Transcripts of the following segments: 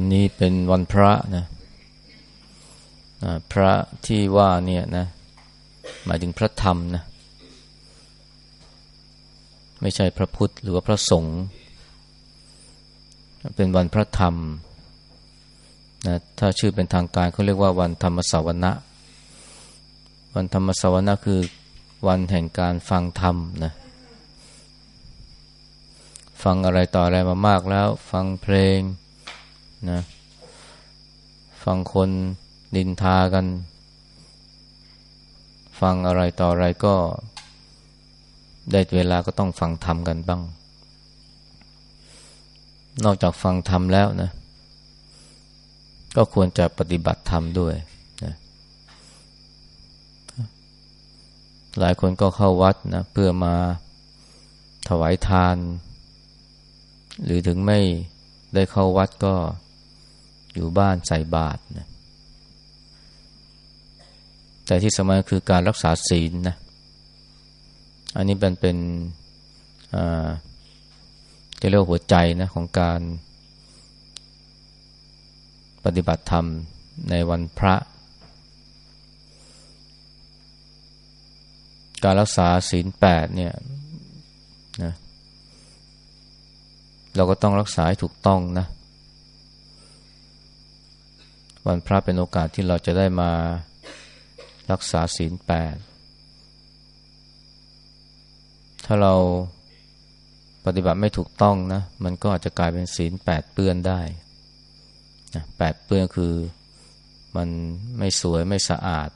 วันนี้เป็นวันพระนะพระที่ว่าเนี่ยนะ หมายถึงพระธรรมนะ ไม่ใช่พระพุทธหรือว่าพระสงฆ์เป็นวันพระธรรมนะถ้าชื่อเป็นทางการเขาเรียกว่าวันธรรมสวนะวันธรรมสวนะคือวันแห่งการฟังธรรมนะฟังอะไรต่ออะไรมามากแล้ว ฟังเพลง นะฟังคนดินทากัน ฟังอะไรต่ออะไรก็ได้เวลาก็ต้องฟังธรรมกันบ้าง นอกจากฟังธรรมแล้วนะ ก็ควรจะปฏิบัติธรรมด้วยนะหลายคนก็เข้าวัดนะเพื่อมาถวายทาน หรือถึงไม่ได้เข้าวัดก็ อยู่บ้านใส่บาตรนะแต่ที่สำคัญคือการรักษาศีลนะ อันนี้เป็นเป็นจะเรียกหัวใจนะของการปฏิบัติธรรมในวันพระ การรักษาศีลแปดเนี่ยนะเราก็ต้องรักษาให้ถูกต้องนะ วันพระเป็นโอกาสที่เราจะได้มารักษาศีลแปด ถ้าเราปฏิบัติไม่ถูกต้องนะ มันก็อาจจะกลายเป็นศีลแปดเปื้อนได้นะแปดเปื้อนคือมันไม่สวยไม่สะอาด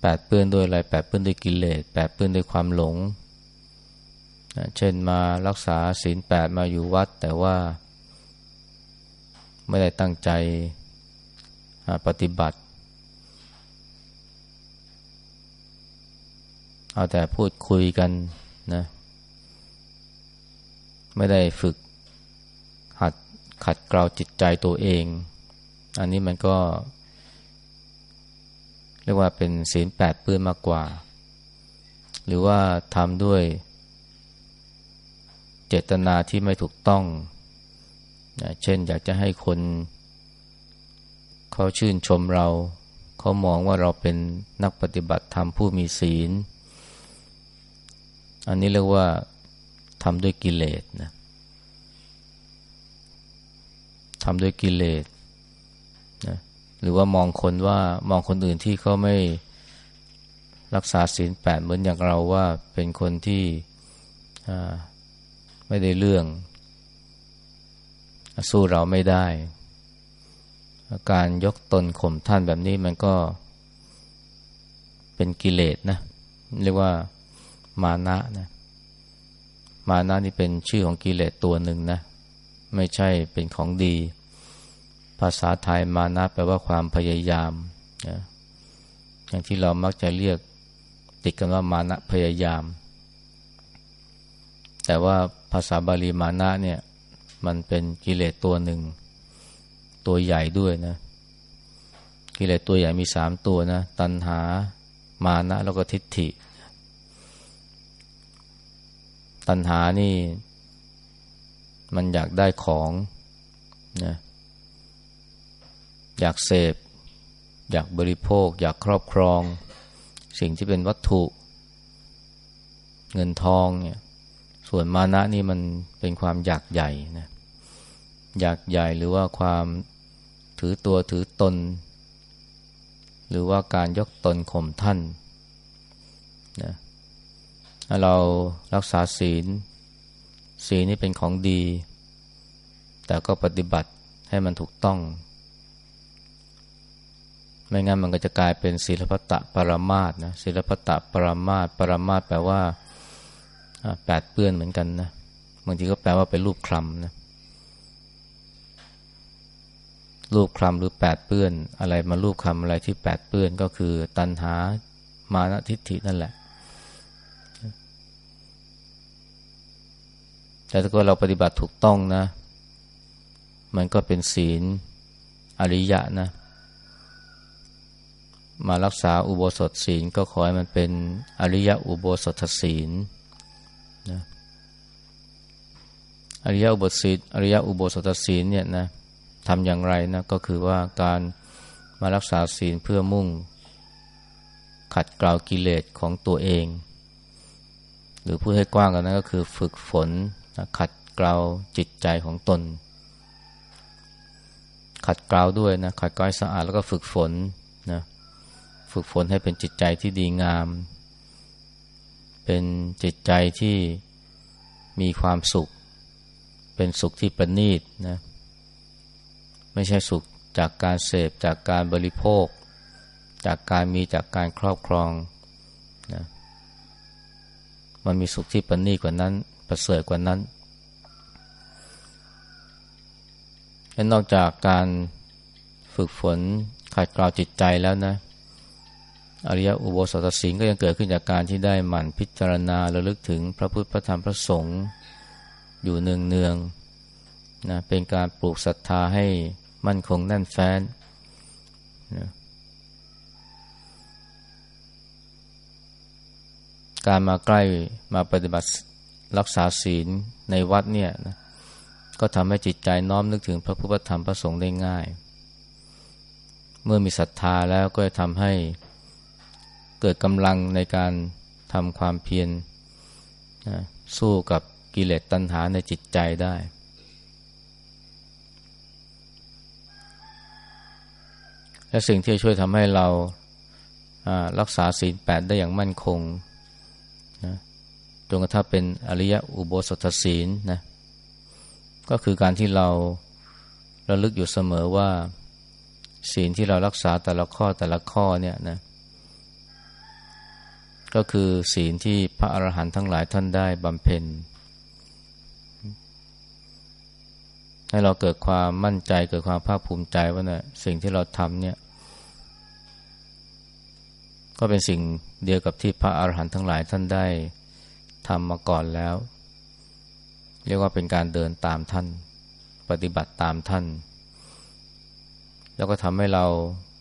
แปดเปื้อนด้วยอะไร แปดเปื้อนด้วยกิเลส แปดเปื้อนด้วยความหลงนะเช่นมารักษาศีลแปดมาอยู่วัด แต่ว่า ไม่ได้ตั้งใจปฏิบัติ เอาแต่พูดคุยกันนะ ไม่ได้ฝึกหัดขัดเกลาจิตใจตัวเอง อันนี้มันก็ เรียกว่าเป็นศีลแปดปื้นมากกว่า หรือว่าทำด้วยเจตนาที่ไม่ถูกต้อง นะเช่นอยากจะให้คน เขาชื่นชมเรา เขามองว่าเราเป็นนักปฏิบัติธรรมผู้มีศีล อันนี้เรียกว่าทำด้วยกิเลสนะทำด้วยกิเลสนะหรือว่ามองคนว่ามองคนอื่นที่เขาไม่รักษาศีลแปดเหมือนอย่างเราว่าเป็นคนที่ไม่ได้เรื่อง สู้เราไม่ได้ การยกตนข่มท่านแบบนี้มันก็เป็นกิเลสนะ เรียกว่ามานะนะ มานะนี่เป็นชื่อของกิเลสตัวหนึ่งนะ ไม่ใช่เป็นของดี ภาษาไทยมานะแปลว่าความพยายามนะอย่างที่เรามักจะเรียกติดกันว่ามานะพยายาม แต่ว่าภาษาบาลีมานะเนี่ย มันเป็นกิเลสตัวหนึ่ง ตัวใหญ่ด้วยนะ กิเลสตัวใหญ่มีสามตัวนะ ตัณหา มานะ แล้วก็ทิฏฐิ ตัณหานี่ มันอยากได้ของนะอยากเสพ อยากบริโภค อยากครอบครอง สิ่งที่เป็นวัตถุ เงินทองเนี่ยส่วนมานะนี่มันเป็นความอยากใหญ่นะ อยากใหญ่หรือว่าความถือตัวถือตน หรือว่าการยกตนข่มท่านนะเรารักษาศีล ศีลนี่เป็นของดี แต่ก็ปฏิบัติให้มันถูกต้อง ไม่งั้นมันก็จะกลายเป็นศีลพัตตปรมาตนะศีลพัตตปรมาตปรมาตแปลว่าแปดเปื้อนเหมือนกันนะบางทีก็แปลว่าเป็นรูปคลำนะ รูปคลำหรือแปดเปื้อน อะไรมารูปคำอะไรที่แปดเปื้อนก็คือ ตัณหามานะทิฏฐินั่นแหละ แต่ถ้าเกิดเราปฏิบัติถูกต้องนะ มันก็เป็นศีลอริยะนะ มารักษาอุโบสถศีลก็ขอให้มันเป็นอริยะอุโบสถศีลนะอริยอุโบสถอริยอุโบสถศีลเนี่ยนะ ทำอย่างไรนะก็คือว่าการมารักษาศีลเพื่อมุ่ง ขัดเกลากิเลสของตัวเอง หรือพูดให้กว้างกันนะก็คือฝึกฝนขัดเกลาจิตใจของตน ขัดเกลาด้วยนะขัดเกลาสะอาดแล้วก็ฝึกฝนนะฝึกฝนให้เป็นจิตใจที่ดีงาม เป็นจิตใจที่มีความสุข เป็นสุขที่ประณีตนะ ไม่ใช่สุขจากการเสพจากการบริโภค จากการมีจากการครอบครองนะมันมีสุขที่ประณีกว่านั้น ประเสริฐกว่านั้นและนอกจากการฝึกฝนขัดเกลาจิตใจแล้วนะอริยอุโบสถศีลก็ยังเกิดขึ้นจากการที่ได้หมั่นพิจารณาระลึกถึงพระพุทธพระธรรมพระสงฆ์อยู่เนืองเนืองนะเป็นการปลูกศรัทธาให้ มั่นคงแน่นแฟ้นนะการมาใกล้มาปฏิบัติรักษาศีลในวัดเนี่ยนะก็ทำให้จิตใจน้อมนึกถึงพระพุทธธรรมพระสงฆ์ได้ง่าย เมื่อมีศรัทธาแล้วก็จะทำให้เกิดกำลังในการทำความเพียรนะสู้กับกิเลสตัณหาในจิตใจได้ และสิ่งที่ช่วยทำให้เรารักษาศีลแปดได้อย่างมั่นคงนะจนกระทั่งเป็นอริยอุโบสถศีลนะก็คือการที่เราระลึกอยู่เสมอว่า ศีลที่เรารักษาแต่ละข้อแต่ละข้อเนี่ยนะก็คือศีลที่พระอรหันต์ทั้งหลายท่านได้บำเพ็ญ ให้เราเกิดความมั่นใจเกิดความภาคภูมิใจว่าเนะี่ยสิ่งที่เราทำเนี่ย ก็เป็นสิ่งเดียวกับที่พระอรหันต์ทั้งหลายท่านได้ทำมาก่อนแล้ว เรียกว่าเป็นการเดินตามท่าน ปฏิบัติตามท่าน แล้วก็ทำให้เรา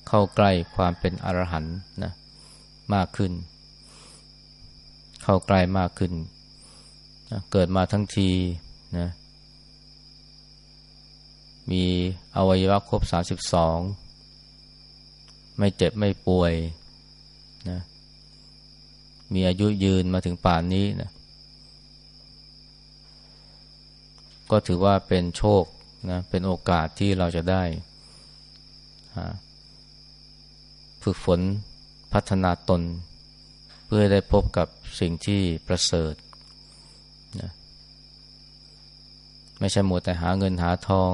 เข้าใกล้ความเป็นอรหันต์นะมากขึ้น เข้าใกล้มากขึ้นนะเกิดมาทั้งทีนะ มีอวัยวะครบสาสิบสองไม่เจ็บไม่ป่วยนะมีอายุยืนมาถึงป่านนี้นะก็ถือว่าเป็นโชคนะเป็นโอกาสที่เราจะได้ฝึกฝนพัฒนาตน เพื่อได้พบกับสิ่งที่ประเสริฐนะไม่ใช่หมดแต่หาเงินหาทอง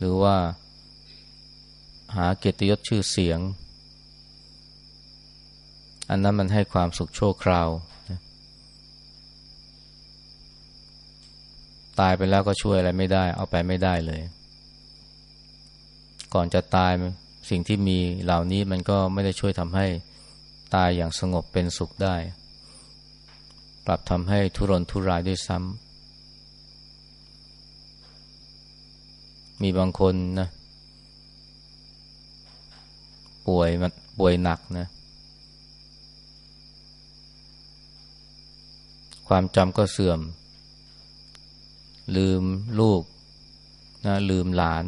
หรือว่า หาเกียรติยศชื่อเสียง อันนั้นมันให้ความสุขชั่วคราวตายไปแล้วก็ช่วยอะไรไม่ได้ เอาไปไม่ได้เลย ก่อนจะตายสิ่งที่มีเหล่านี้มันก็ไม่ได้ช่วยทำให้ตายอย่างสงบเป็นสุขได้กลับทำให้ทุรนทุรายด้วยซ้ำ มีบางคนนะ ป่วยมันป่วยหนักนะ ความจำก็เสื่อม ลืมลูกนะลืมหลาน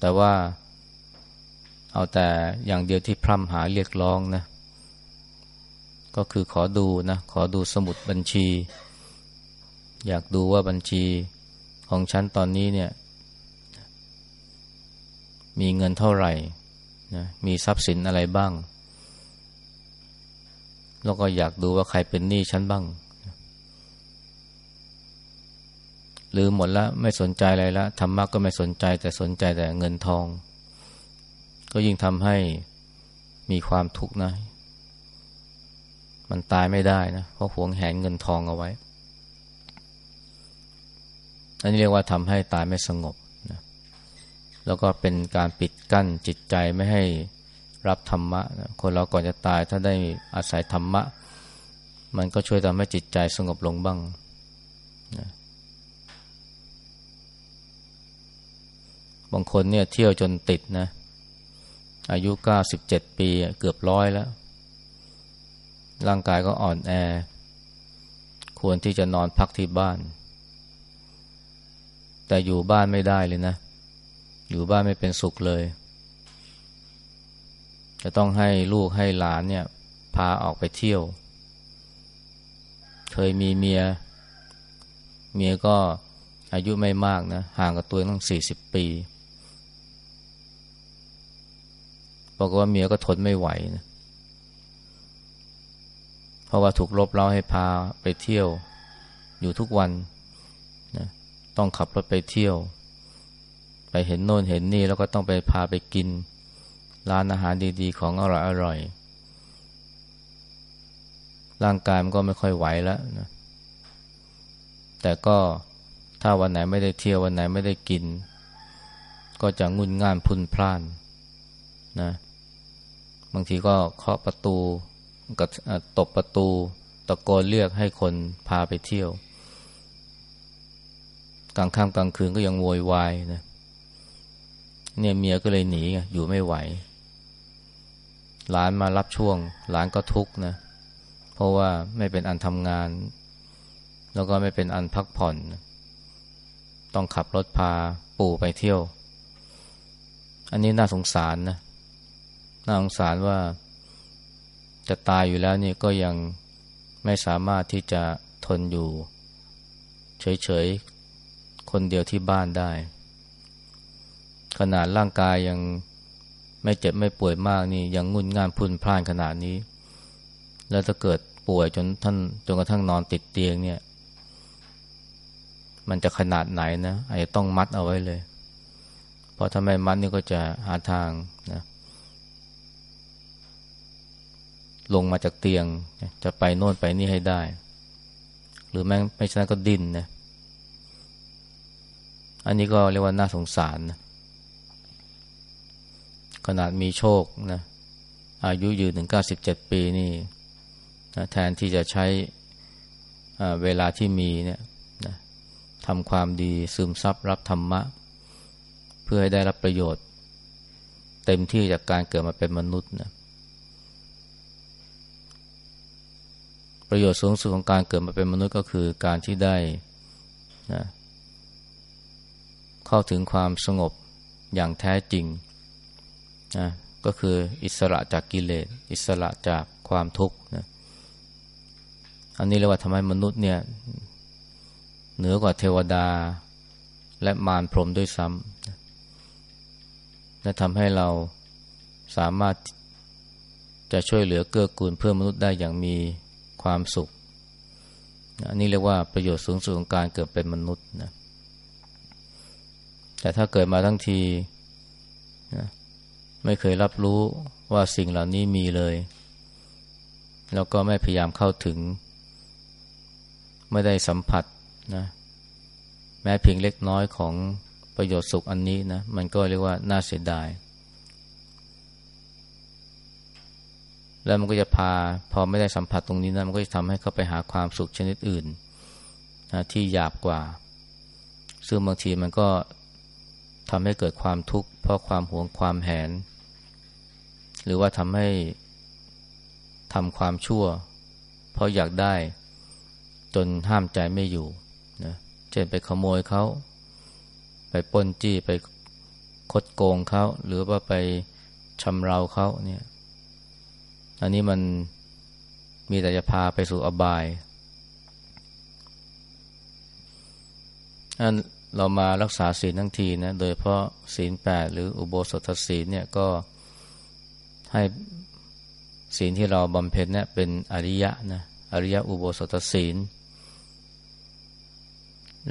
แต่ว่าเอาแต่อย่างเดียวที่พร่ำหาเรียกร้องนะ ก็คือขอดูนะ ขอดูสมุดบัญชี อยากดูว่าบัญชีของฉันตอนนี้เนี่ย มีเงินเท่าไหร่นะมีทรัพย์สินอะไรบ้าง แล้วก็อยากดูว่าใครเป็นหนี้ฉันบ้างลืมหมดแล้วไม่สนใจอะไรแล้วธรรมะก็ไม่สนใจ แต่สนใจแต่เงินทอง ก็ยิ่งทำให้มีความทุกข์นะ มันตายไม่ได้นะ เพราะหวงแหนเงินทองเอาไว้ อันนี้เรียกว่าทำให้ตายไม่สงบนะแล้วก็เป็นการปิดกั้นจิตใจไม่ให้รับธรรมะนะคนเราก่อนจะตายถ้าได้อาศัยธรรมะ มันก็ช่วยทำให้จิตใจสงบลงบ้างนะบางคนเนี่ยเที่ยวจนติดนะ อายุเก้าสิบเจ็ดปีเกือบร้อยแล้ว ร่างกายก็อ่อนแอคควรที่จะนอนพักที่บ้าน แต่อยู่บ้านไม่ได้เลยนะ อยู่บ้านไม่เป็นสุขเลย จะต้องให้ลูกให้หลานเนี่ย พาออกไปเที่ยว เคยมีเมีย เมียก็อายุไม่มากนะ ห่างกับตัวตั้งสี่สิบปีบอกว่าเมียก็ทนไม่ไหวนะเพราะว่าถูกลบเล้าให้พาไปเที่ยว อยู่ทุกวัน ต้องขับรถไปเที่ยว ไปเห็นโน่นเห็นนี่แล้วก็ต้องไปพาไปกิน ร้านอาหารดีๆ ของอร่อยอร่อยร่างกายมันก็ไม่ค่อยไหวแล้วนะแต่ก็ถ้าวันไหนไม่ได้เที่ยววันไหนไม่ได้กิน ก็จะงุนง่านพุนพล่านนะบางทีก็เคาะประตูกับตบประตู ตะโกนเรียกให้คนพาไปเที่ยว กลางค่ำกลางคืนก็ยังโวยวายนะเนี่ยเมียก็เลยหนีอยู่ไม่ไหว หลานมารับช่วง หลานก็ทุกข์นะ เพราะว่าไม่เป็นอันทำงาน แล้วก็ไม่เป็นอันพักผ่อน ต้องขับรถพาปู่ไปเที่ยว อันนี้น่าสงสารนะ น่าสงสารว่าจะตายอยู่แล้วนี่ก็ยังไม่สามารถที่จะทนอยู่ เฉย คนเดียวที่บ้านได้ ขนาดร่างกายยังไม่เจ็บไม่ป่วยมากนี่ยังงุนง่านพุนพล่านขนาดนี้ แล้วถ้าเกิดป่วยจนท่านจนกระทั่งนอนติดเตียงเนี่ย มันจะขนาดไหนนะอาจจะต้องมัดเอาไว้เลย เพราะถ้าไมมัดนี่ก็จะหาทางนะลงมาจากเตียงจะไปโน่นไปนี่ให้ได้ หรือแม้ไม่ฉะนั้นก็ดิ้นนะ อันนี้ก็เรียกว่าน่าสงสารนะขนาดมีโชคนะอายุยืนถึงเก้าสิบเจ็ดปีนี่นะแทนที่จะใช้เวลาที่มีเนี่ยนะทำความดีซึมซับรับธรรมะ เพื่อให้ได้รับประโยชน์ เต็มที่จากการเกิดมาเป็นมนุษย์นะประโยชน์สูงสุดของการเกิดมาเป็นมนุษย์ก็คือการที่ได้นะ เข้าถึงความสงบอย่างแท้จริงนะก็คืออิสระจากกิเลส อิสระจากความทุกข์นะอันนี้เรียกว่าทำให้มนุษย์เนี่ยเหนือกว่าเทวดาและมารพรมด้วยซ้ำและทำให้เราสามารถจะช่วยเหลือเกื้อกูลเพื่อมนุษย์ได้อย่างมีความสุข อันนี้เรียกว่าประโยชน์สูงสุดของการเกิดเป็นมนุษย์นะ แต่ถ้าเกิดมาทั้งทีนะไม่เคยรับรู้ว่าสิ่งเหล่านี้มีเลย แล้วก็ไม่พยายามเข้าถึง ไม่ได้สัมผัสนะแม้เพียงเล็กน้อยของประโยชน์สุขอันนี้นะ มันก็เรียกว่าน่าเสียดาย แล้วมันก็จะพาพอไม่ได้สัมผัสตรงนี้นะมันก็จะทำให้เขาไปหาความสุขชนิดอื่นนะที่หยาบกว่า ซึ่งบางทีมันก็ ทำให้เกิดความทุกข์เพราะความหวงความแหน หรือว่าทำให้ทำความชั่ว เพราะอยากได้ จนห้ามใจไม่อยู่นะเช่นไปขโมยเขาไปป้นจี้ไปคดโกงเขาหรือว่าไปชำเราเขาเนี่ยอันนี้มันมีแต่จะพาไปสู่อบายอัน เรามารักษาศีลทั้งทีนะโดยเพราะศีลแปดหรืออุโบสถศีลเนี่ยก็ให้ศีลที่เราบำเพ็ญเนี่ยเป็นอริยะนะอริยะอุโบสถศีล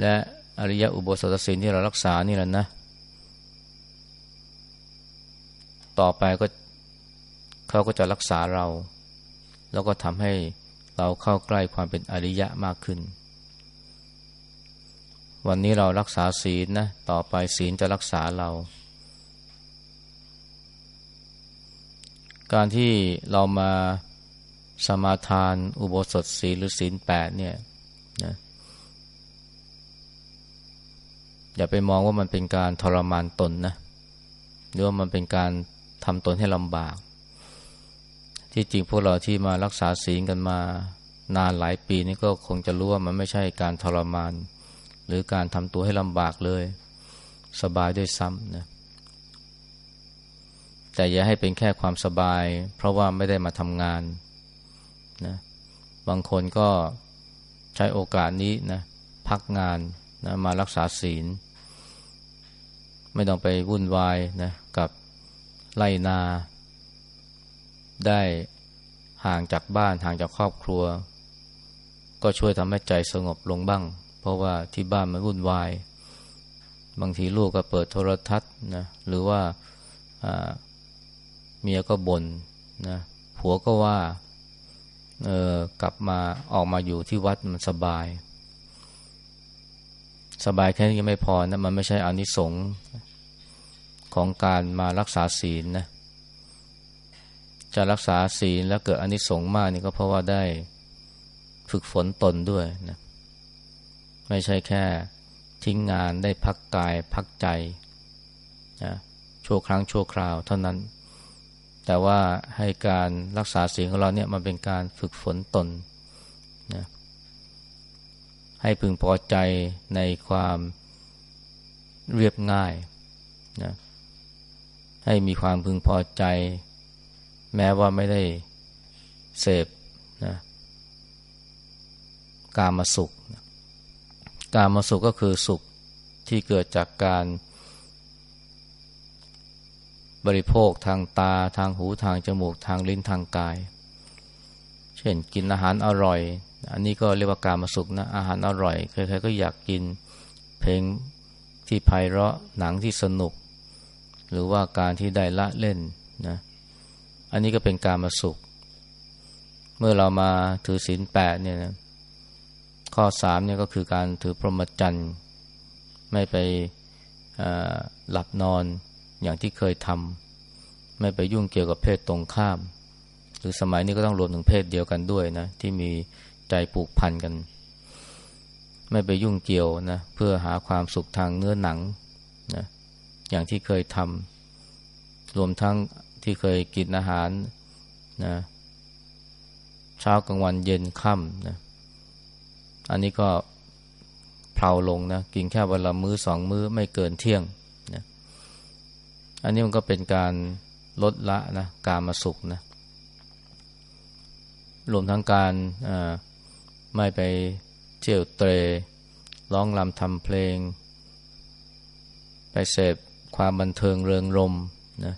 และอริยะอุโบสถศีลที่เรารักษานี่แหละนะ ต่อไปก็เขาก็จะรักษาเรา แล้วก็ทำให้เราเข้าใกล้ความเป็นอริยะมากขึ้น วันนี้เรารักษาศีลนะต่อไปศีลจะรักษาเรา การที่เรามาสมาทานอุโบสถศีลหรือศีลแปดเนี่ยนะอย่าไปมองว่ามันเป็นการทรมานตนนะหรือว่ามันเป็นการทำตนให้ลำบาก ที่จริงพวกเราที่มารักษาศีลกันมานนานหลายปีนี่ก็คงจะรู้ว่ามันไม่ใช่การทรมาน หรือการทำตัวให้ลำบากเลย สบายด้วยซ้ำนะแต่อย่าให้เป็นแค่ความสบาย เพราะว่าไม่ได้มาทำงานนะบางคนก็ใช้โอกาสนี้นะพักงานนะมารักษาศีล ไม่ต้องไปวุ่นวายนะกับไล่นา ได้ห่างจากบ้านห่างจากครอบครัว ก็ช่วยทำให้ใจสงบลงบ้าง เพราะว่าที่บ้านมันวุ่นวาย บางทีลูกก็เปิดโทรทัศน์นะหรือว่าเมียก็บน่นนะผัวก็ว่าเออกลับมาออกมาอยู่ที่วัดมันสบาย สบายแค่นี้ยังไม่พอนะมันไม่ใช่อนิสงส์ของการมารักษาศีลนะจะรักษาศีลแล้วเกิดอนิสงส์มากนี่ก็เพราะว่าได้ฝึกฝนตนด้วยนะ ไม่ใช่แค่ทิ้งงานได้พักกายพักใจนะชั่วครั้งชั่วคราวเท่านั้น แต่ว่าให้การรักษาศีลของเราเนี่ยมันเป็นการฝึกฝนตนนะให้พึงพอใจในความเรียบง่ายนะให้มีความพึงพอใจ แม้ว่าไม่ได้เสพนะการมาสุข การมาสุขก็คือสุขที่เกิดจากการบริโภคทางตาทางหูทางจมูกทางลิ้นทางกาย เช่นกินอาหารอร่อย อันนี้ก็เรียกว่าการมาสุขนะอาหารอร่อยใครๆก็อยากกินเพลงที่ไพเราะหนังที่สนุก หรือว่าการที่ได้ละเล่นนะอันนี้ก็เป็นการมาสุข เมื่อเรามาถือศีลแปดเนี่ยนะ ข้อสามเนี่ยก็คือการถือพรหมจรรย์ไม่ไปหลับนอนอย่างที่เคยทำไม่ไปยุ่งเกี่ยวกับเพศตรงข้าม หรือสมัยนี้ก็ต้องรวมถึงเพศเดียวกันด้วยนะ ที่มีใจผูกพันกัน ไม่ไปยุ่งเกี่ยวนะ เพื่อหาความสุขทางเนื้อหนังนะอย่างที่เคยทำรวมทั้งที่เคยกินอาหารนะเช้ากลางวันเย็นค่ำนะ อันนี้ก็เพลาลงนะกินแค่วันละมื้อสองมื้อไม่เกินเที่ยงนะอันนี้มันก็เป็นการลดละนะการมาสุขนะรวมทั้งการไม่ไปเที่ยวเตรร้องรำทำเพลง ไปเสพความบันเทิงเริงรมนะ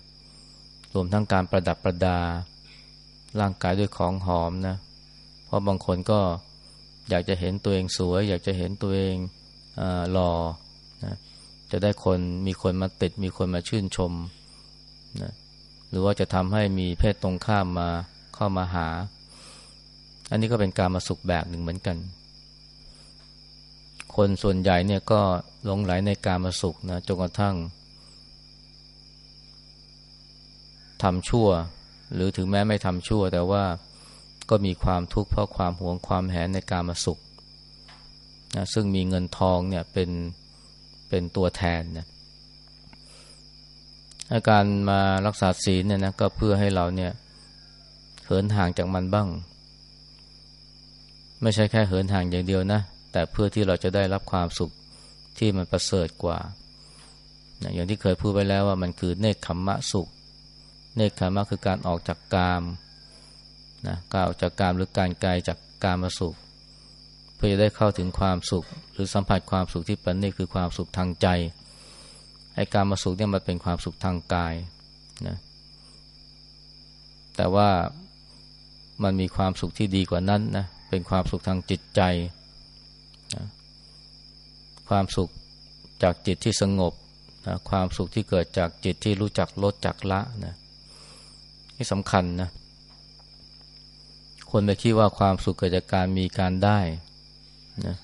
รวมทั้งการประดับประดา ร่างกายด้วยของหอมนะ เพราะบางคนก็ อยากจะเห็นตัวเองสวย อยากจะเห็นตัวเองหล่อนะจะได้คนมีคนมาติด มีคนมาชื่นชมนะหรือว่าจะทำให้มีเพศตรงข้ามมาเข้ามาหา อันนี้ก็เป็นการมาสุขแบบหนึ่งเหมือนกัน คนส่วนใหญ่เนี่ยก็หลงไหลในการมาสุขนะจนกระทั่งทำชั่ว หรือถึงแม้ไม่ทำชั่ว แต่ว่า ก็มีความทุกข์เพราะความหวงความแหนในการมาสุขนะซึ่งมีเงินทองเนี่ยเป็นเป็นตัวแทนนะอาการมารักษาศีลเนี่ยนะก็เพื่อให้เราเนี่ยเหินห่างจากมันบ้าง ไม่ใช่แค่เหินห่างอย่างเดียวนะ แต่เพื่อที่เราจะได้รับความสุขที่มันประเสริฐกว่า อย่างที่เคยพูดไปแล้วว่ามันคือเนคขมมะสุข เนคขมมะคือการออกจากกาม นะการออกจากกามหรือการไกลจากกามมาสุข เพื่อจะได้เข้าถึงความสุข หรือสัมผัสความสุขที่เป็นนี่คือความสุขทางใจไอ้การมาสุขเนี่ยมันเป็นความสุขทางกายนะแต่ว่ามันมีความสุขที่ดีกว่านั้นนะเป็นความสุขทางจิตใจนะความสุขจากจิตที่สงบนะความสุขที่เกิดจากจิตที่รู้จักลดจักละนะนี่สำคัญนะ คนไปคิดว่าความสุขเกิดจากการมีการได้นะ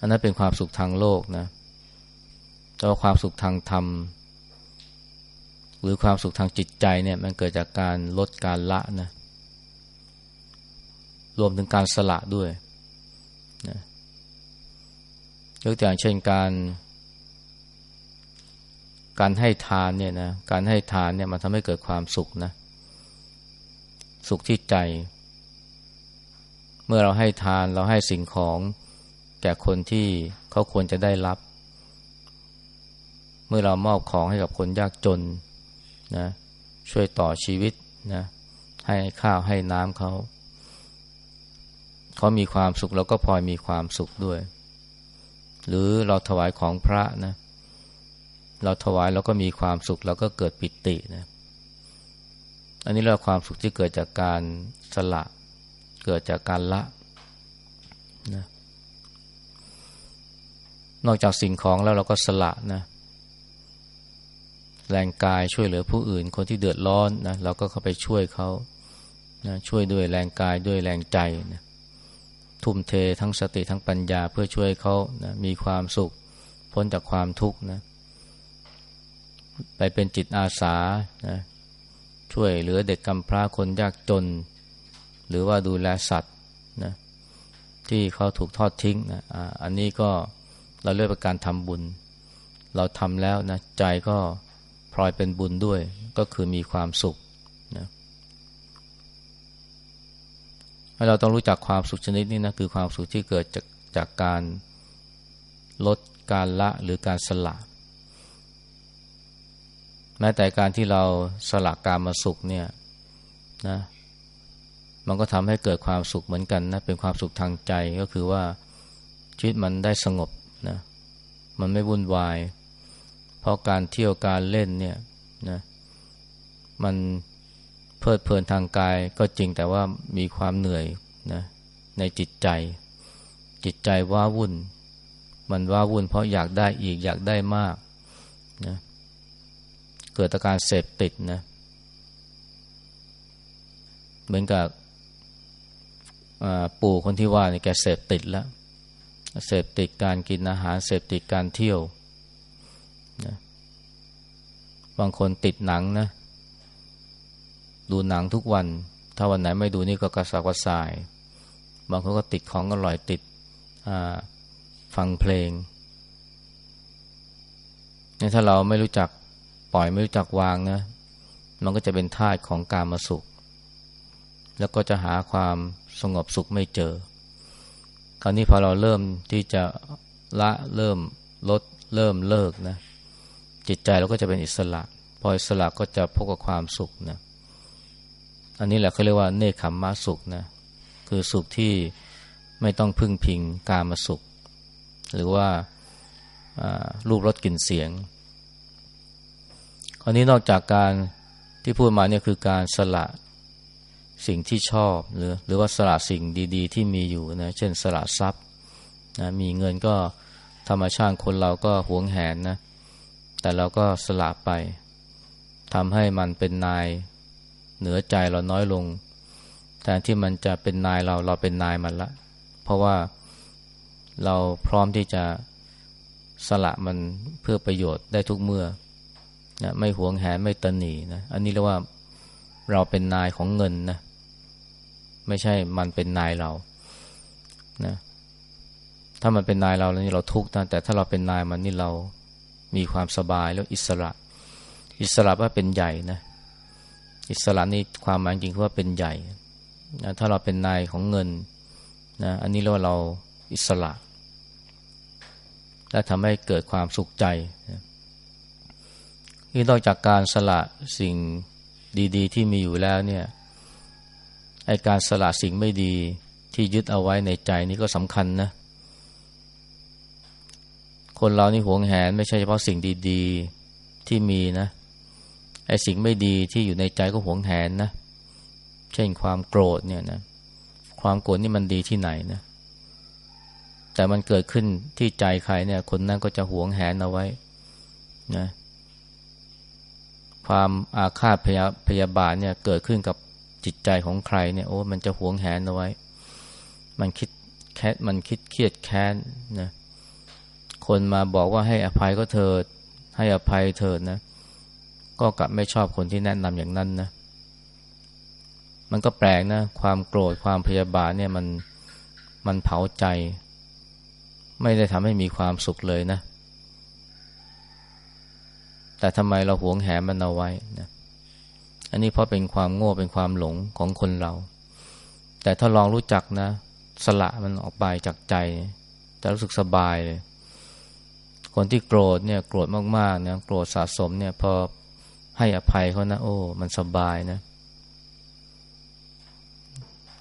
อันนั้นเป็นความสุขทางโลกนะแต่ว่าความสุขทางธรรม หรือความสุขทางจิตใจเนี่ย มันเกิดจากการลดการละนะรวมถึงการสละด้วยนะยกตัวอย่างเช่นการ การให้ทานเนี่ยนะการให้ทานเนี่ยมันทำให้เกิดความสุขนะ สุขที่ใจ เมื่อเราให้ทานเราให้สิ่งของแก่คนที่เขาควรจะได้รับ เมื่อเรามอบของให้กับคนยากจนนะช่วยต่อชีวิตนะให้ข้าวให้น้ำเขา เขามีความสุขเราก็พลอยมีความสุขด้วย หรือเราถวายของพระนะ เราถวายเราก็มีความสุขเราก็เกิดปิตินะ อันนี้เราความสุขที่เกิดจากการสละ เกิดจากการละนะนอกจากสิ่งของแล้วเราก็สละนะ แรงกายช่วยเหลือผู้อื่น คนที่เดือดร้อนนะเราก็เข้าไปช่วยเขานะช่วยด้วยแรงกายด้วยแรงใจนะทุ่มเททั้งสติทั้งปัญญาเพื่อช่วยเขานะมีความสุข พ้นจากความทุกข์นะไปเป็นจิตอาสานะช่วยเหลือเด็กกำพร้าคนยากจน หรือว่าดูแลสัตว์นะที่เขาถูกทอดทิ้งนะออันนี้ก็เราเรียกว่าการทำบุญ เราทำแล้วนะใจก็พลอยเป็นบุญด้วย ก็คือมีความสุขนะเราต้องรู้จักความสุขชนิดนี้นะคือความสุขที่เกิดจากจากการลดการละหรือการสละแม้แต่การที่เราสละการมาสุขเนี่ยนะ มันก็ทำให้เกิดความสุขเหมือนกันนะเป็นความสุขทางใจก็คือว่าชีวิตมันได้สงบนะมันไม่วุ่นวาย เพราะการเที่ยวการเล่นเนี่ยนะมันเพลิดเพลินทางกายก็จริงแต่ว่ามีความเหนื่อยนะในจิตใจ จิตใจว้าวุ่น มันว้าวุ่นเพราะอยากได้อีกอยากได้มากนะเกิดอาการเสพติดนะเหมือนกับ ปู่คนที่ว่านี่แกเสพติดแล้ว เสพติดการกินอาหาร เสพติดการเที่ยวนะบางคนติดหนังนะ ดูหนังทุกวัน ถ้าวันไหนไม่ดูนี่ก็กระสับกระส่าย บางคนก็ติดของอร่อยติดฟังเพลงนี่ถ้าเราไม่รู้จักปล่อยไม่รู้จักวางนะ มันก็จะเป็นท่าของการมาสุข แล้วก็จะหาความสงบสุขไม่เจอ คราวนี้พอเราเริ่มที่จะละเริ่มลดเริ่มเลิกนะ จิตใจเราก็จะเป็นอิสระ พออิสระก็จะพบกับความสุขนะอันนี้แหละเขาเรียกว่าเนคขมมาสุขนะคือสุขที่ไม่ต้องพึ่งพิงการมาสุข หรือว่ารูปรสกลิ่นเสียงอันนี้นอกจากการที่พูดมาเนี่ยคือการสละ สิ่งที่ชอบหรือหรือว่าสละสิ่งดี ๆ ที่มีอยู่นะเช่นสละทรัพย์นะมีเงินก็ธรรมชาติคนเราก็หวงแหนนะแต่เราก็สละไปทำให้มันเป็นนายเหนือใจเราน้อยลง แทนที่มันจะเป็นนายเราเราเป็นนายมันละ เพราะว่าเราพร้อมที่จะสละมันเพื่อประโยชน์ได้ทุกเมื่อนะไม่หวงแหนไม่ตนีนะอันนี้เรียกว่าเราเป็นนายของเงินนะ ไม่ใช่มันเป็นนายเรานะถ้ามันเป็นนายเราแล้วนี่เราทุกข์นะแต่ถ้าเราเป็นนายมันนี่เรามีความสบายแล้วอิสระ อิสระว่าเป็นใหญ่นะอิสระนี่ความหมายจริงคือว่าเป็นใหญ่นะถ้าเราเป็นนายของเงินนะอันนี้เรียกว่าเราอิสระ และทำให้เกิดความสุขใจนะที่นอกจากการสละสิ่งดี ๆ ที่มีอยู่แล้วเนี่ย ไอการสละสิ่งไม่ดีที่ยึดเอาไว้ในใจนี่ก็สำคัญนะ คนเรานี่หวงแหนไม่ใช่เฉพาะสิ่งดีๆที่มีนะ ไอสิ่งไม่ดีที่อยู่ในใจก็หวงแหนนะ เช่นความโกรธเนี่ยนะ ความโกรธนี่มันดีที่ไหนนะ แต่มันเกิดขึ้นที่ใจใครเนี่ย คนนั้นก็จะหวงแหนเอาไว้นะความอาฆาตพยาพยาบาทเนี่ยเกิดขึ้นกับ จิตใจของใครเนี่ยโอ้มันจะหวงแหนเอาไว้ มันคิดแคสมันคิดเครียดแค้นนะคนมาบอกว่าให้อภัยก็เถิด ให้อภัยเถิดนะ ก็กลับไม่ชอบคนที่แนะนำอย่างนั้นนะ มันก็แปลกนะ ความโกรธความพยาบาทเนี่ยมันมันเผาใจ ไม่ได้ทำให้มีความสุขเลยนะ แต่ทำไมเราหวงแหนมันเอาไว้นะ อันนี้เพราะเป็นความโง่เป็นความหลงของคนเรา แต่ถ้าลองรู้จักนะ สละมันออกไปจากใจจะรู้สึกสบายเลย คนที่โกรธเนี่ยโกรธมากๆเนี่ยโกรธสะสมเนี่ยพอให้อภัยเขานะโอ้มันสบายนะ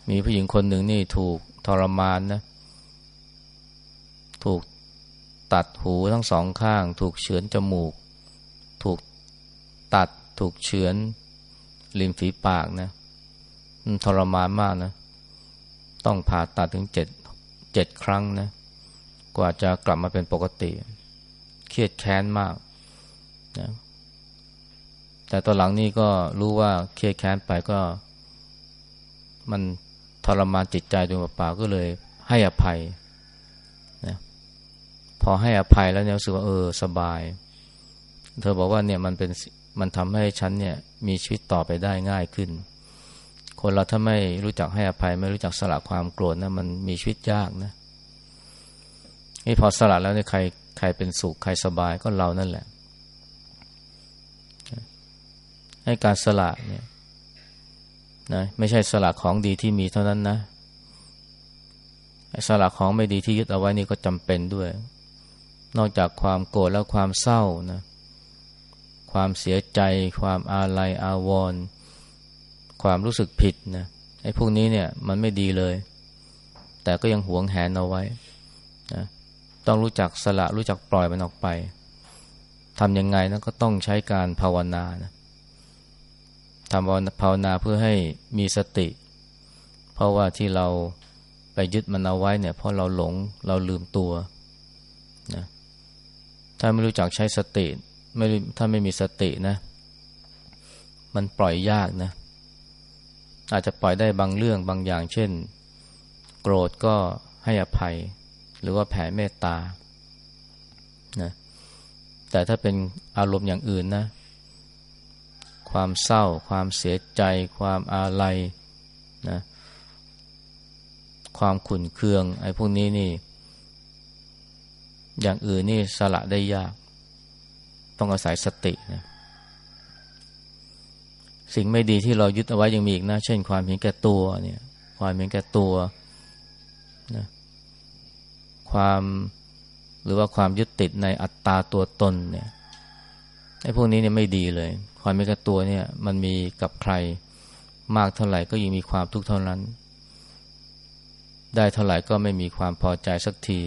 มีผู้หญิงคนหนึ่งนี่ถูกทรมานนะ ถูกตัดหูทั้งสองข้าง ถูกเฉือนจมูก ถูกตัด ถูกเฉือน ริมฝีปากนะมันทรมานมากนะ ต้องผ่าตัดถึงเจ็ดเจ็ดครั้งนะ กว่าจะกลับมาเป็นปกติ เครียดแค้นมากนะแต่ตอนหลังนี่ก็รู้ว่าเครียดแค้นไปก็ มันทรมานจิตใจตัวเปล่าก็เลย ให้อภัยนะพอให้อภัยแล้วเนี่ยรู้สึกว่าเออสบาย เธอบอกว่าเนี่ยมันเป็น มันทำให้ฉันเนี่ยมีชีวิตต่อไปได้ง่ายขึ้น คนเราถ้าไม่รู้จักให้อภัย ไม่รู้จักสละความโกรธนะมันมีชีวิตยากนะนี่พอสละแล้วเนี่ยใครใครเป็นสุขใครสบายก็เรานั่นแหละ ให้การสละเนี่ยนะไม่ใช่สละของดีที่มีเท่านั้นนะสละของไม่ดีที่ยึดเอาไว้นี่ก็จำเป็นด้วย นอกจากความโกรธแล้วความเศร้านะ ความเสียใจ ความอาลัยอาวรณ์ความรู้สึกผิดนะไอ้พวกนี้เนี่ยมันไม่ดีเลย แต่ก็ยังหวงแหนเอาไว้นะต้องรู้จักสละรู้จักปล่อยมันออกไปทำยังไงนะก็ต้องใช้การภาวนานะทำภาวนาเพื่อให้มีสติ เพราะว่าที่เราไปยึดมันเอาไว้เนี่ยเพราะเราหลงเราลืมตัวนะถ้าไม่รู้จักใช้สติ ไม่ถ้าไม่มีสตินะ มันปล่อยยากนะ อาจจะปล่อยได้บางเรื่องบางอย่าง เช่น โกรธก็ให้อภัย หรือว่าแผ่เมตตานะแต่ถ้าเป็นอารมณ์อย่างอื่นนะ ความเศร้า ความเสียใจ ความอาลัยนะความขุ่นเคือง ไอ้พวกนี้นี่ อย่างอื่นนี่สละได้ยาก ต้องอาศัยสตินะสิ่งไม่ดีที่เรายึดเอาไว้ยังมีอีกนะ เช่นความเห็นแก่ตัวเนี่ย ความเห็นแก่ตัวนะความหรือว่าความยึดติดในอัตตาตัวตนเนี่ยไอ้พวกนี้เนี่ยไม่ดีเลย ความเห็นแก่ตัวเนี่ย มันมีกับใครมากเท่าไหร่ก็ยิ่งมีความทุกข์เท่านั้น ได้เท่าไหร่ก็ไม่มีความพอใจสักที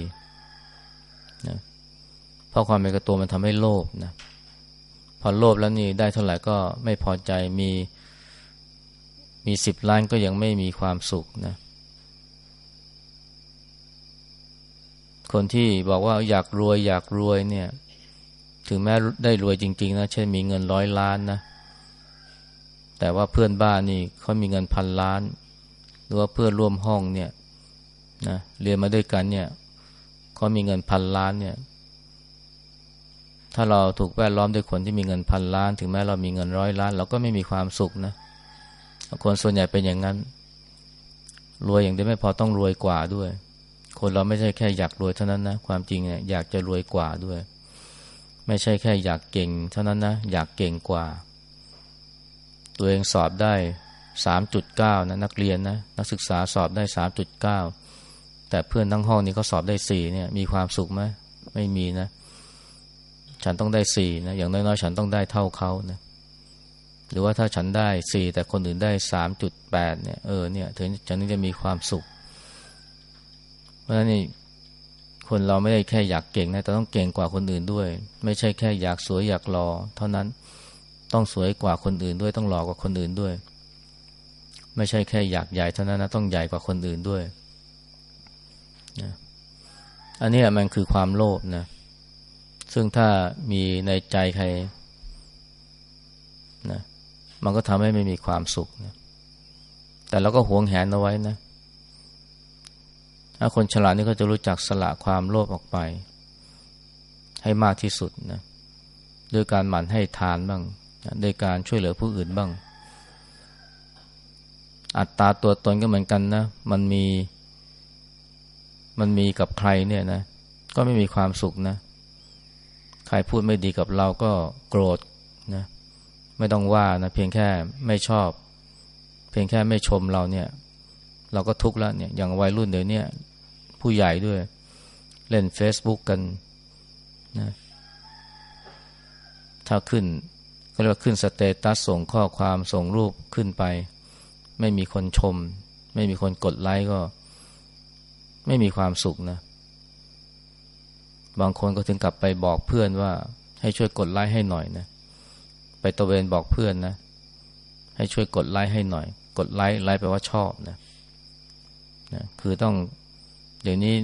นะ เพราะความเป็นกระตัวมันทำให้โลภนะพอโลภแล้วนี่ได้เท่าไหร่ก็ไม่พอใจมีมีสิบล้านก็ยังไม่มีความสุขนะ คนที่บอกว่าอยากรวยอยากรวยเนี่ย ถึงแม้ได้รวยจริง ๆ นะ เช่นมีเงินร้อยล้านนะ แต่ว่าเพื่อนบ้านนี่เขามีเงินพันล้าน หรือว่าเพื่อนร่วมห้องเนี่ยนะเรียนมาด้วยกันเนี่ยเขามีเงินพันล้านเนี่ย ถ้าเราถูกแวดล้อมด้วยคนที่มีเงินพันล้าน ถึงแม้เรามีเงินร้อยล้าน เราก็ไม่มีความสุขนะคนส่วนใหญ่เป็นอย่างนั้น รวยอย่างเดียวไม่พอต้องรวยกว่าด้วย คนเราไม่ใช่แค่อยากรวยเท่านั้นนะความจริงเนี่ยอยากจะรวยกว่าด้วย ไม่ใช่แค่อยากเก่ง เท่านั้นนะอยากเก่งกว่า ตัวเองสอบได้สามจุดเก้านะนักเรียนนะนักศึกษาสอบได้สามจุดเก้าแต่เพื่อนทั้งห้องนี้เขาสอบได้สี่เนี่ย มีความสุขไหมไม่มีนะ ฉันต้องได้สี่นะอย่างน้อยๆ ฉันต้องได้เท่าเขานะหรือว่าถ้าฉันได้สี่แต่คนอื่นได้สามจุดแปดเนี่ยเออเนี่ยถึงฉันถึงจะมีความสุข เพราะฉะนั้นนี่คนเราไม่ได้แค่อยากเก่งนะแต่ต้องเก่งกว่าคนอื่นด้วย ไม่ใช่แค่อยากสวยอยากหล่อเท่านั้นต้องสวยกว่าคนอื่นด้วยต้องหล่อกว่าคนอื่นด้วย ไม่ใช่แค่อยากใหญ่เท่านั้นนะต้องใหญ่กว่าคนอื่นด้วยนะอันนี้มันคือความโลภนะ ซึ่งถ้ามีในใจใครนะมันก็ทำให้ไม่มีความสุขนะแต่เราก็หวงแหนเอาไว้นะ ถ้าคนฉลาดนี่ก็จะรู้จักสละความโลภออกไป ให้มากที่สุดนะด้วยการหมั่นให้ทานบ้างนะด้วยการช่วยเหลือผู้อื่นบ้าง อัตตาตัวตนก็เหมือนกันนะ มันมี มันมีกับใครเนี่ยนะ ก็ไม่มีความสุขนะ ใครพูดไม่ดีกับเราก็โกรธนะไม่ต้องว่านะเพียงแค่ไม่ชอบ เพียงแค่ไม่ชมเราเนี่ย เราก็ทุกข์แล้วเนี่ยอย่างวัยรุ่นเดี๋ยวนี้ผู้ใหญ่ด้วย เล่น Facebook กันนะถ้าขึ้นก็เรียกว่าขึ้น status ส่งข้อความส่งรูปขึ้นไป ไม่มีคนชม ไม่มีคนกดไลค์ก็ ไม่มีความสุขนะ บางคนก็ถึงกลับไปบอกเพื่อนว่า ให้ช่วยกดไลค์ให้หน่อยนะ ไปตระเวนบอกเพื่อนนะ ให้ช่วยกดไลค์ให้หน่อย กด like like แปลว่าชอบนะนะคือต้องเดี๋ยวนี้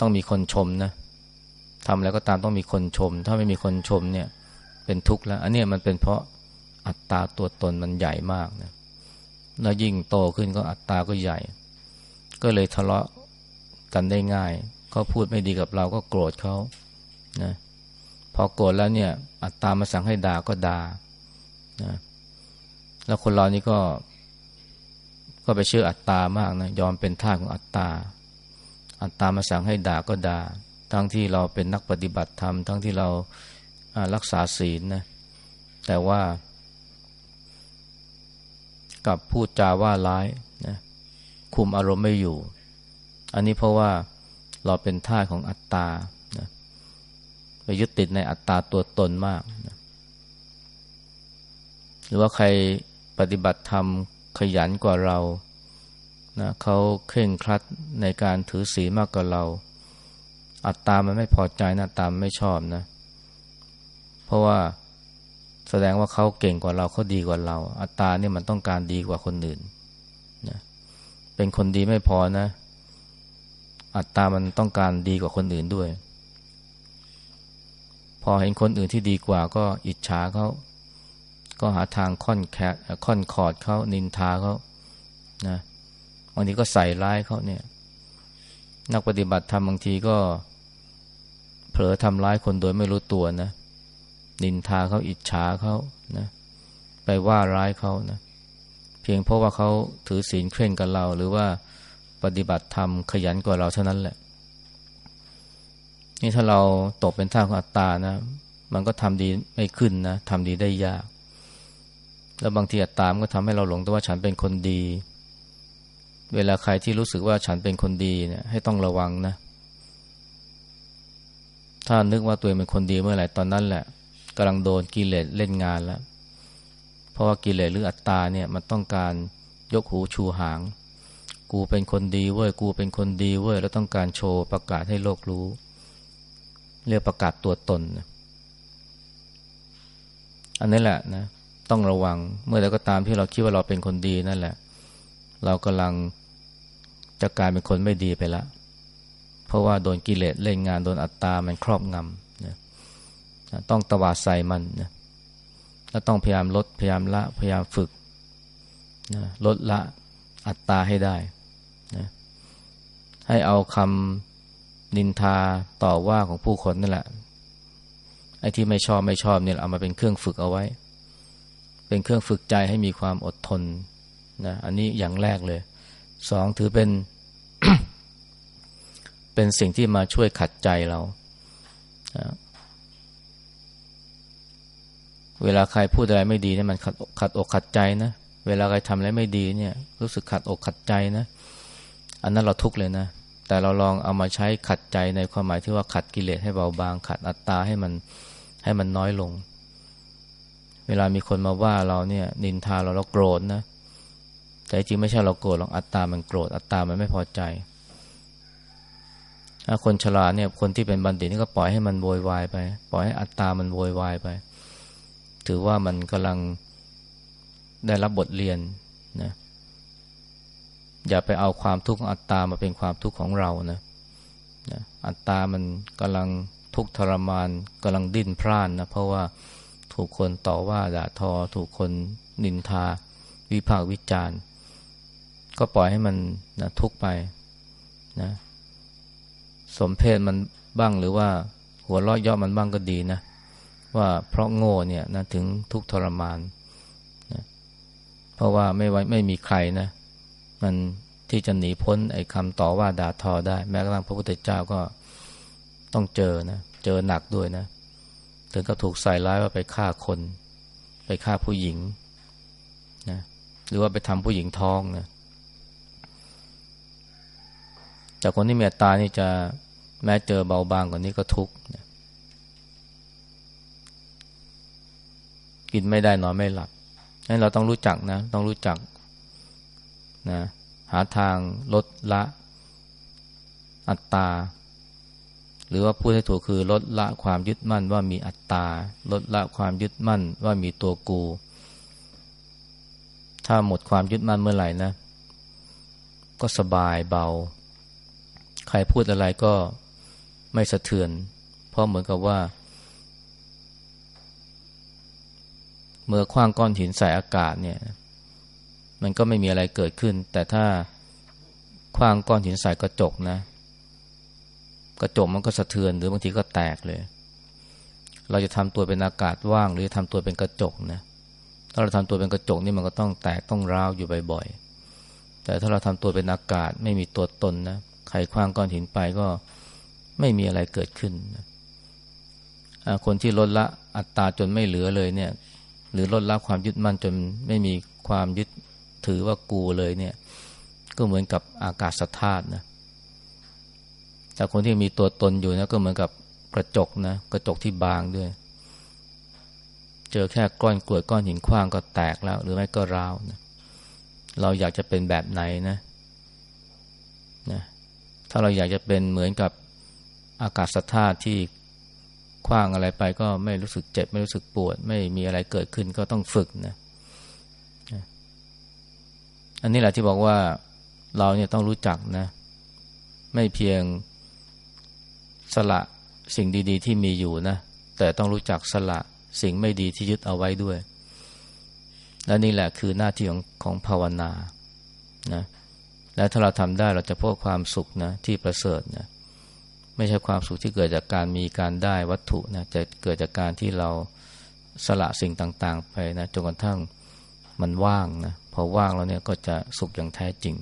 ต้องมีคนชมนะทำแล้วก็ตามต้องมีคนชม ถ้าไม่มีคนชมเนี่ย เป็นทุกข์แล้ว อันนี้มันเป็นเพราะอัตตาตัวตนมันใหญ่มากนะแล้วยิ่งโตขึ้นก็อัตตาก็ใหญ่ ก็เลยทะเลาะกันได้ง่าย เขาพูดไม่ดีกับเราก็โกรธเขานะพอโกรธแล้วเนี่ย อัตตามาสั่งให้ด่าก็ด่านะแล้วคนเรานี่ก็ ก็ไปเชื่ออัตตามากนะยอมเป็นท่าของอัตตา อัตตามาสั่งให้ด่าก็ด่าทั้งที่เราเป็นนักปฏิบัติธรรม ทั้งที่เรารักษาศีลนะแต่ว่ากับพูดจาว่าร้ายนะคุมอารมณ์ไม่อยู่ อันนี้เพราะว่า เราเป็นท่าของอัตตานะไปยึดติดในอัตตาตัวตนมากนะหรือว่าใครปฏิบัติธรรมขยันกว่าเรานะเขาเคร่งครัดในการถือศีลมากกว่าเรา อัตตามันไม่พอใจนะตามไม่ชอบนะ เพราะว่าแสดงว่าเขาเก่งกว่าเราเขาดีกว่าเรา อัตตาเนี่ยมันต้องการดีกว่าคนอื่นนะเป็นคนดีไม่พอนะ อัตตามันต้องการดีกว่าคนอื่นด้วย พอเห็นคนอื่นที่ดีกว่าก็อิจฉาเขาก็หาทางค่อนแคค่อนขอดเขานินทาเขานะบางทีก็ใส่ร้ายเขาเนี่ย นักปฏิบัติธรรมบางทีก็ เผลอทำร้ายคนโดยไม่รู้ตัวนะ นินทาเขาอิจฉาเขานะ ไปว่าร้ายเขานะ เพียงเพราะว่าเขาถือศีลเคร่งกับเรา หรือว่า ปฏิบัติธรรมขยันกว่าเราเท่านั้นแหละ นี่ถ้าเราตกเป็นท่าของอัตตานะ มันก็ทำดีไม่ขึ้นนะทำดีได้ยาก แล้วบางทีอัตตามก็ทำให้เราหลงตัวว่าฉันเป็นคนดี เวลาใครที่รู้สึกว่าฉันเป็นคนดีเนี่ยให้ต้องระวังนะ ถ้านึกว่าตัวเองเป็นคนดีเมื่อไหร่ตอนนั้นแหละกำลังโดนกิเลสเล่นงานแล้ว เพราะว่ากิเลสหรืออัตตาเนี่ยมันต้องการยกหูชูหาง กูเป็นคนดีเว้ยกูเป็นคนดีเว้ยแล้วต้องการโชว์ประกาศให้โลกรู้ เรียกประกาศตัวตนอันนี้แหละนะต้องระวังเมื่อใดก็ตามที่เราคิดว่าเราเป็นคนดีนั่นแหละ เรากำลังจะกลายเป็นคนไม่ดีไปล้วเพราะว่าโดนกิเลสเล่นงานโดนอัตตามันครอบงำนะต้องตวาดใส่มันนะแล้วต้องพยายามลดพยายามละพยายามฝึกนะลดละอัตตาให้ได้ นะให้เอาคำนินทาต่อว่าของผู้คนนั่นแหละไอ้ที่ไม่ชอบไม่ชอบเนี่ยเอามาเป็นเครื่องฝึกเอาไว้ เป็นเครื่องฝึกใจให้มีความอดทนนะอันนี้อย่างแรกเลยสองถือเป็น เป็นสิ่งที่มาช่วยขัดใจเรานะเวลาใครพูดอะไรไม่ดีเนี่ยมันขัดขัดอกขัดใจนะ เวลาใครทำอะไรไม่ดีเนี่ย รู้สึกขัดอกขัดใจนะ อันนั้นเราทุกเลยนะ แต่เราลองเอามาใช้ขัดใจในความหมายที่ว่าขัดกิเลสให้เบาบาง ขัดอัตตาให้มันให้มันน้อยลง เวลามีคนมาว่าเราเนี่ย นินทาเราเราโกรธนะ แต่จริงไม่ใช่เราโกรธหรอกอัตตามันโกรธอัตตามันไม่พอใจถ้าคนฉลาดเนี่ยคนที่เป็นบัณฑิตนี่ก็ปล่อยให้มันโวยวายไป ปล่อยให้อัตตามันโวยวายไป ถือว่ามันกำลังได้รับบทเรียนนะ อย่าไปเอาความทุกข์ของอัตตามาเป็นความทุกข์ของเรานะนะอัตตามันกำลังทุกข์ทรมานกำลังดิ้นพร่านนะเพราะว่าถูกคนต่อว่าด่าทอ ถูกคนนินทา วิพากษ์วิจารณ์ ก็ปล่อยให้มันนะทุกข์ไปนะสมเพศมันบ้างหรือว่าหัวเราะย่อมันบ้างก็ดีนะ ว่าเพราะโง่เนี่ยนะถึงทุกทรมานนะเพราะว่าไม่ไว้ไม่มีใครนะ มันที่จะหนีพ้นไอ้คำต่อว่าด่าทอได้ แม้กระทั่งพระพุทธเจ้าก็ต้องเจอนะ เจอหนักด้วยนะ ถึงกับถูกใส่ร้ายว่าไปฆ่าคน ไปฆ่าผู้หญิงนะหรือว่าไปทำผู้หญิงท้องนะแต่คนที่มีตตานี่จะแม้เจอเบาบางกว่านี้ก็ทุกข์กินไม่ได้นอนไม่หลับนั้นเราต้องรู้จักนะ ต้องรู้จัก นะหาทางลดละอัตตา หรือว่าพูดให้ถูกคือลดละความยึดมั่นว่ามีอัตตา ลดละความยึดมั่นว่ามีตัวกู ถ้าหมดความยึดมั่นเมื่อไหร่นะ ก็สบายเบา ใครพูดอะไรก็ไม่สะเทือน เพราะเหมือนกับว่า เมื่อคว้างก้อนหินใส่อากาศเนี่ย มันก็ไม่มีอะไรเกิดขึ้น แต่ถ้าคว้างก้อนหินใส่กระจกนะ กระจกมันก็สะเทือนหรือบางทีก็แตกเลย เราจะทำตัวเป็นอากาศว่าง หรือทำตัวเป็นกระจกนะ ถ้าเราทำตัวเป็นกระจกนี่มันก็ต้องแตกต้องร้าวอยู่บ่อยๆ แต่ถ้าเราทำตัวเป็นอากาศไม่มีตัวตนนะใครคว้างก้อนหินไปก็ไม่มีอะไรเกิดขึ้นนะคนที่ลดละอัตตาจนไม่เหลือเลยเนี่ย หรือลดละความยึดมั่นจนไม่มีความยึด ถือว่ากูเลยเนี่ย ก็เหมือนกับอากาศธาตุนะแต่คนที่มีตัวตนอยู่นะก็เหมือนกับกระจกนะกระจกที่บางด้วย เจอแค่ก้อนกรวดก้อนหินคว้างก็แตกแล้ว หรือไม่ก็ร้าวนะเราอยากจะเป็นแบบไหนนะนะถ้าเราอยากจะเป็นเหมือนกับอากาศธาตุที่คว้างอะไรไปก็ไม่รู้สึกเจ็บ ไม่รู้สึกปวด ไม่มีอะไรเกิดขึ้นก็ต้องฝึกนะ อันนี้แหละที่บอกว่าเราเนี่ยต้องรู้จักนะ ไม่เพียงสละสิ่งดีๆ ที่มีอยู่นะ แต่ต้องรู้จักสละสิ่งไม่ดีที่ยึดเอาไว้ด้วย และนี่แหละคือหน้าที่ของของภาวนานะและถ้าเราทำได้เราจะพบความสุขนะที่ประเสริฐนะไม่ใช่ความสุขที่เกิดจากการมีการได้วัตถุนะจะเกิดจากการที่เราสละสิ่งต่าง ๆ ไปนะจนกระทั่ง มันว่างนะพอว่างแล้วเนี่ยก็จะสุขอย่างแท้จริง